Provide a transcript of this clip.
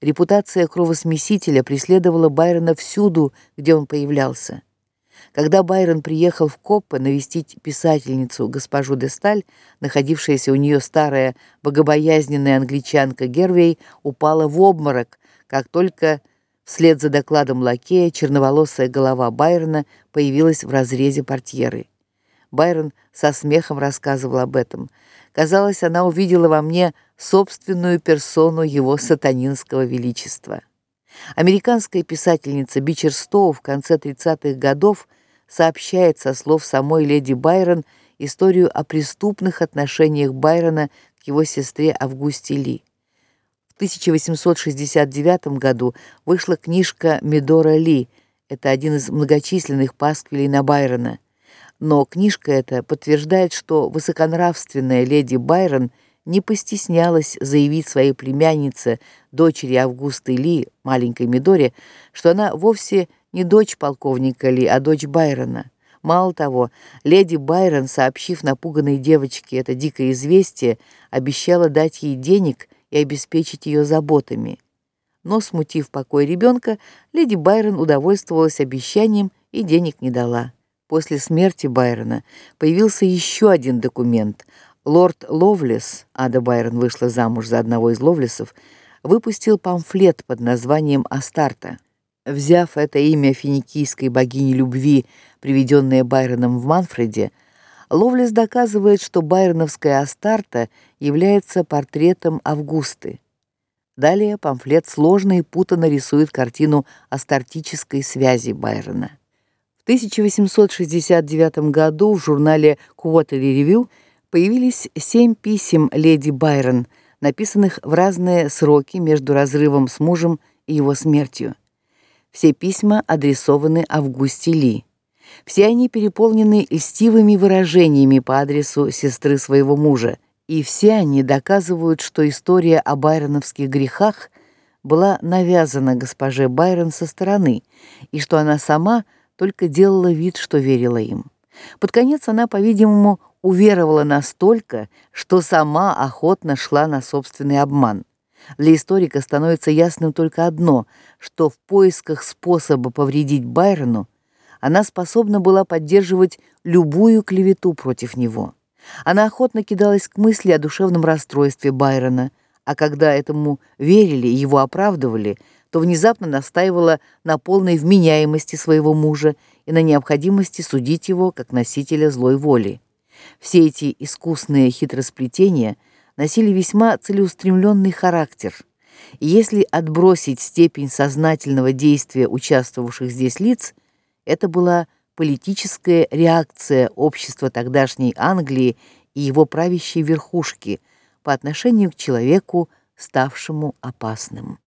Репутация кровосмесителя преследовала Байрона всюду, где он появлялся. Когда Байрон приехал в Коппе навестить писательницу госпожу де Сталь, находившаяся у нее старая богобоязненная англичанка Гервей упала в обморок, как только вслед за докладом лакея черноволосая голова Байрона появилась в разрезе портьеры. Байрон со смехом рассказывал об этом. Казалось, она увидела во мне собственную персону его сатанинского величества. Американская писательница Бичерстоу в конце 30-х годов сообщает со слов самой леди Байрон историю о преступных отношениях Байрона к его сестре Августе Ли. В 1869 году вышла книжка Медора Ли. Это один из многочисленных пасквилей на Байрона. Но книжка эта подтверждает, что высоконравственная леди Байрон не постеснялась заявить своей племяннице, дочери Августы Ли, маленькой Мидоре, что она вовсе не дочь полковника Ли, а дочь Байрона. Мало того, леди Байрон, сообщив напуганной девочке это дикое известие, обещала дать ей денег и обеспечить ее заботами. Но смутив покой ребенка, леди Байрон удовольствовалась обещанием и денег не дала. После смерти Байрона появился еще один документ. Лорд Ловлес, Ада Байрон вышла замуж за одного из Ловлесов, выпустил памфлет под названием Астарта. Взяв это имя финикийской богини любви, приведенное Байроном в Манфреде, Ловлес доказывает, что байроновская Астарта является портретом Августы. Далее памфлет сложно и путанно рисует картину астартической связи Байрона. В 1869 году в журнале Quarterly Review появились семь писем леди Байрон, написанных в разные сроки между разрывом с мужем и его смертью. Все письма адресованы Августе Ли. Все они переполнены льстивыми выражениями по адресу сестры своего мужа, и все они доказывают, что история о байроновских грехах была навязана госпоже Байрон со стороны, и что она сама – только делала вид, что верила им. Под конец она, по-видимому, уверовала настолько, что сама охотно шла на собственный обман. Для историка становится ясным только одно, что в поисках способа повредить Байрону она способна была поддерживать любую клевету против него. Она охотно кидалась к мысли о душевном расстройстве Байрона, а когда этому верили и его оправдывали, то внезапно настаивала на полной вменяемости своего мужа и на необходимости судить его как носителя злой воли. Все эти искусные хитросплетения носили весьма целеустремленный характер. И если отбросить степень сознательного действия участвовавших здесь лиц, это была политическая реакция общества тогдашней Англии и его правящей верхушки по отношению к человеку, ставшему опасным.